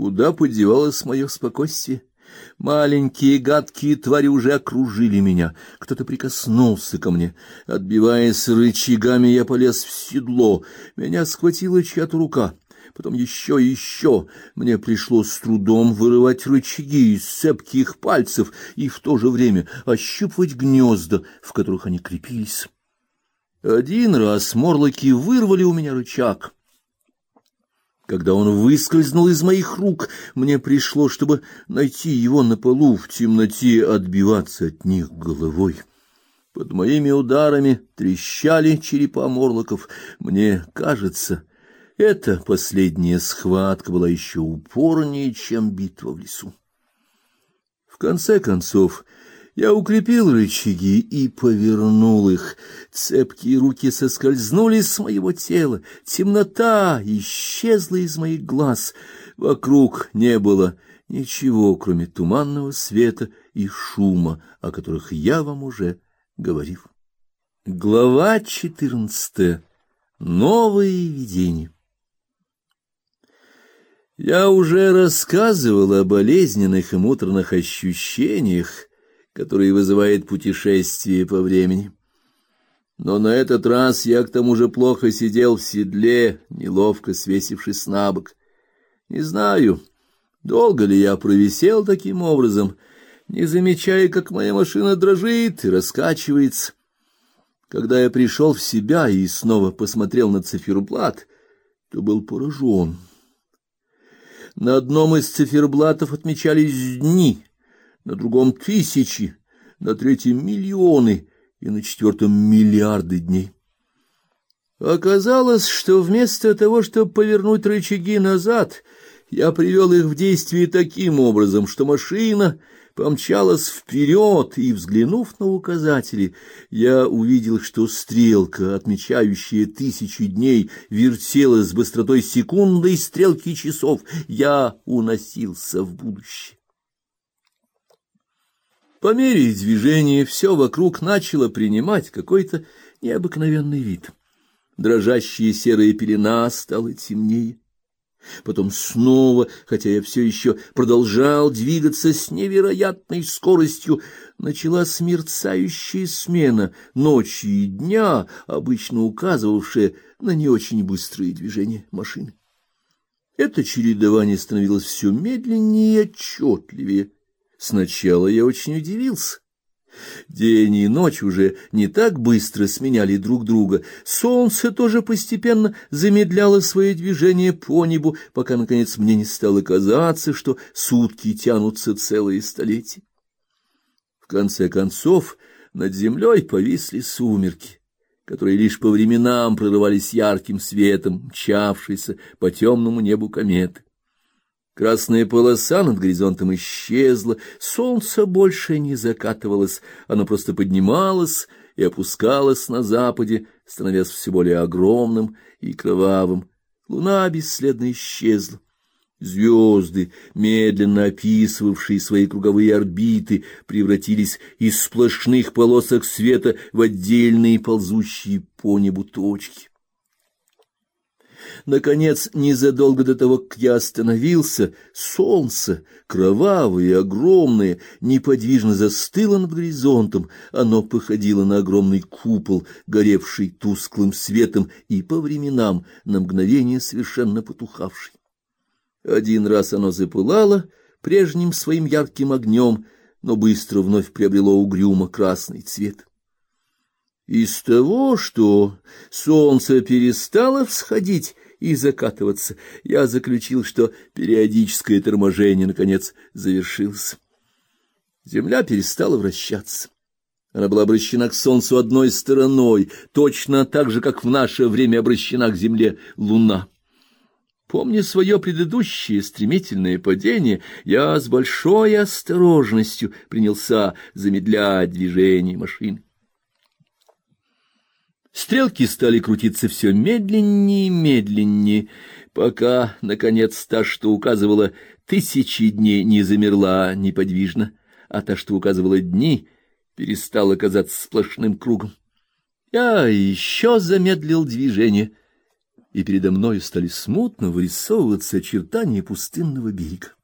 Куда подевалось мое спокойствие? Маленькие гадкие твари уже окружили меня. Кто-то прикоснулся ко мне. Отбиваясь рычагами, я полез в седло. Меня схватила чья-то рука. Потом еще и еще. Мне пришлось с трудом вырывать рычаги из цепких пальцев и в то же время ощупывать гнезда, в которых они крепились. Один раз морлоки вырвали у меня рычаг. Когда он выскользнул из моих рук, мне пришлось, чтобы найти его на полу в темноте, отбиваться от них головой. Под моими ударами трещали черепа морлоков. Мне кажется, эта последняя схватка была еще упорнее, чем битва в лесу. В конце концов, я укрепил рычаги и повернул их. Цепкие руки соскользнули с моего тела. Темнота исчезла из моих глаз. Вокруг не было ничего, кроме туманного света и шума, о которых я вам уже говорил. Глава четырнадцатая. Новые видения. Я уже рассказывал о болезненных и муторных ощущениях, который вызывает путешествие по времени. Но на этот раз я к тому же плохо сидел в седле, неловко свесившись на бок. Не знаю, долго ли я провисел таким образом, не замечая, как моя машина дрожит и раскачивается. Когда я пришел в себя и снова посмотрел на циферблат, то был поражен. На одном из циферблатов отмечались дни — на другом тысячи, на третьем миллионы и на четвертом миллиарды дней. Оказалось, что вместо того, чтобы повернуть рычаги назад, я привел их в действие таким образом, что машина помчалась вперед, и, взглянув на указатели, я увидел, что стрелка, отмечающая тысячи дней, вертелась с быстротой секундной стрелки часов. Я уносился в будущее. По мере движения все вокруг начало принимать какой-то необыкновенный вид. Дрожащая серая пелена стала темнее. Потом снова, хотя я все еще продолжал двигаться с невероятной скоростью, начала смерцающая смена ночи и дня, обычно указывавшая на не очень быстрые движения машины. Это чередование становилось все медленнее и отчетливее. Сначала я очень удивился. День и ночь уже не так быстро сменяли друг друга. Солнце тоже постепенно замедляло свои движения по небу, пока, наконец, мне не стало казаться, что сутки тянутся целые столетия. В конце концов, над землей повисли сумерки, которые лишь по временам прорывались ярким светом, мчавшейся по темному небу кометы. Красная полоса над горизонтом исчезла, солнце больше не закатывалось, оно просто поднималось и опускалось на западе, становясь все более огромным и кровавым. Луна бесследно исчезла. Звезды, медленно описывавшие свои круговые орбиты, превратились из сплошных полосок света в отдельные ползущие по небу точки. Наконец, незадолго до того, как я остановился, солнце, кровавое огромное, неподвижно застыло над горизонтом. Оно походило на огромный купол, горевший тусклым светом и по временам на мгновение совершенно потухавший. Один раз оно запылало прежним своим ярким огнем, но быстро вновь приобрело угрюмо красный цвет. Из того, что солнце перестало всходить и закатываться, я заключил, что периодическое торможение, наконец, завершилось. Земля перестала вращаться. Она была обращена к солнцу одной стороной, точно так же, как в наше время обращена к земле луна. Помня свое предыдущее стремительное падение, я с большой осторожностью принялся замедлять движение машины. Стрелки стали крутиться все медленнее и медленнее, пока, наконец, та, что указывала тысячи дней, не замерла неподвижно, а та, что указывала дни, перестала казаться сплошным кругом. Я еще замедлил движение, и передо мною стали смутно вырисовываться очертания пустынного берега.